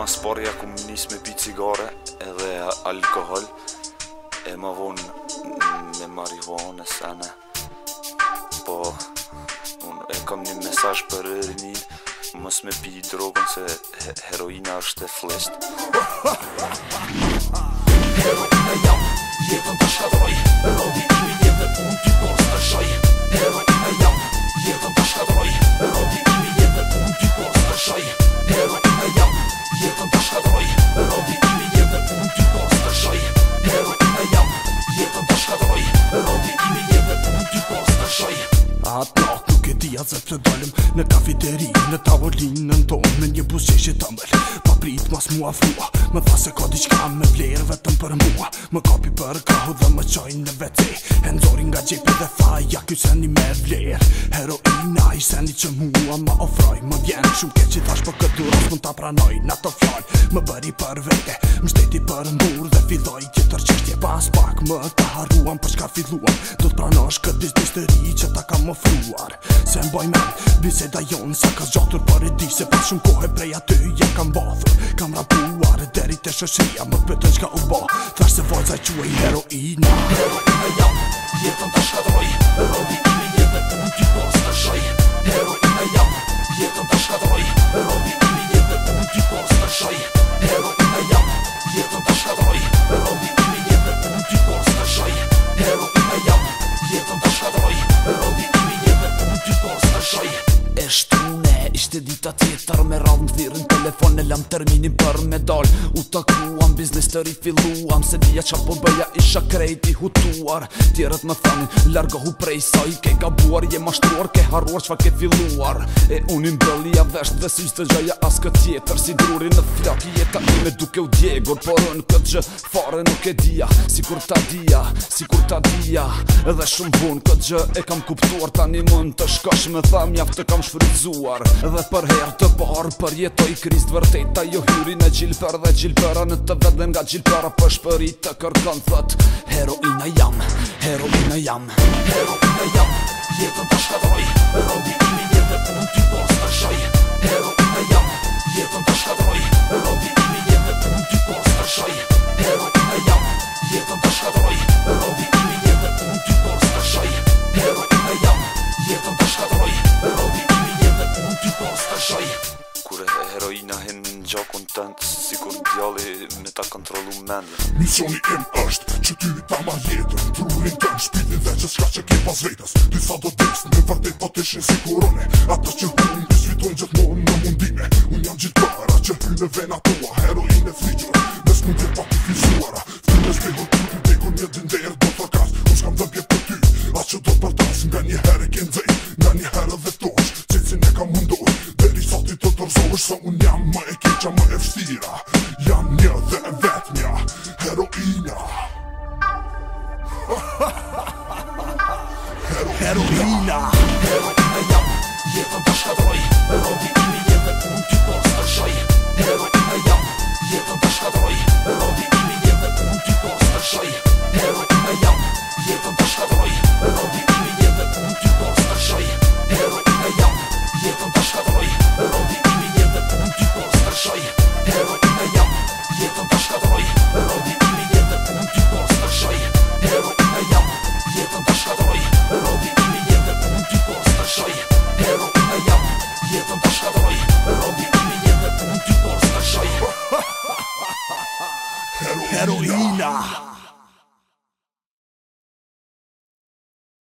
mas porja ku më njës me pi cigare edhe alkohol e më vonë me marihuan e sene po unë e kam një mesaj për rëni mës me pi drogën se heroina është e flest Heroina jam, jetën të shkatroj, jazë të dalëm Në kafiteri, në tavolinë në tonë Me një busë qeshë të mëllë Pa prit mas mu afrua Me tha se ka diqka me vlerë vetëm për mua Me kapi për kahu dhe me qojnë në vete Enzori nga gjepi dhe tha Ja kjo se një me vlerë Heroina i se një që mua Ma ofroj, më vjen shumë ke që thash Po këtë duros më ta pranoj Në të fjallë, më bëri për vete Më shteti për mbur dhe filloj Kjetër qësht Më të harruan për shka filluan Do të pranosh këtë disë që ta ka më Se mboj me Bise da jonë sa ka zgjatur për e di se për shumë kohë e prej aty ja kam bathur, kam rapuar e deri të shëshia më pëtën të qka u ba Thërë se vojtë zaj quaj heroina Heroina jam, jetën të shkadroj, rodi imi jetën të më t'ju posë të shoj Heroina ishte dita tjetër me radhë në thirin telefon e lam terminin për me dal u takuam biznes të rifiluam se dhja qa po bëja isha i hutuar tjerët me thanin largohu prej sa i ke gabuar je mashtruar ke harruar qfa ke filuar e unin bëllia vesht dhe si qëtë gjaja askë tjetër si druri në flak jeta me duke u djegur por në këtë gjë fare nuk e dia si kur ta dia si kur ta dia edhe shumë pun Këtë gjë e kam kuptuar tani mund të shkosh me tham Jaf të kam shfrytzuar edhe për her të parë Për jetoj vërtet vërteta jo hyri në gjilper dhe gjilpera Në të vedhen nga gjilpera për shpëri të kërkan thët Heroina jam, heroina jam, heroina jam Jetën të shkadroj, rodi imi jetë pun ty të shoj Heroina jam, jetën të shkadroj, imi pun shoj vend Si kur djali me ta kontrolu mendë Misioni im është që ty ta ma jetër Trurin të në shpiti dhe që shka që ke pas vetës Ty sa do dyksë në vërtej po të shenë si kurone Ata që të unë të svitojnë gjithë në mundime Unë janë gjithë para që hynë vena tua Heroin e friqër, nësë mund të pa të fizuara heroína. heroína.